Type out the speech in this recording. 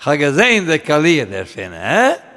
ha gesehen der Kalier der Finne, eh?